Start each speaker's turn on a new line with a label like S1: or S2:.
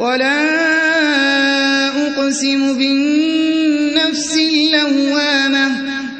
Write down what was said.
S1: ولا أقسم بالنفس اللوامة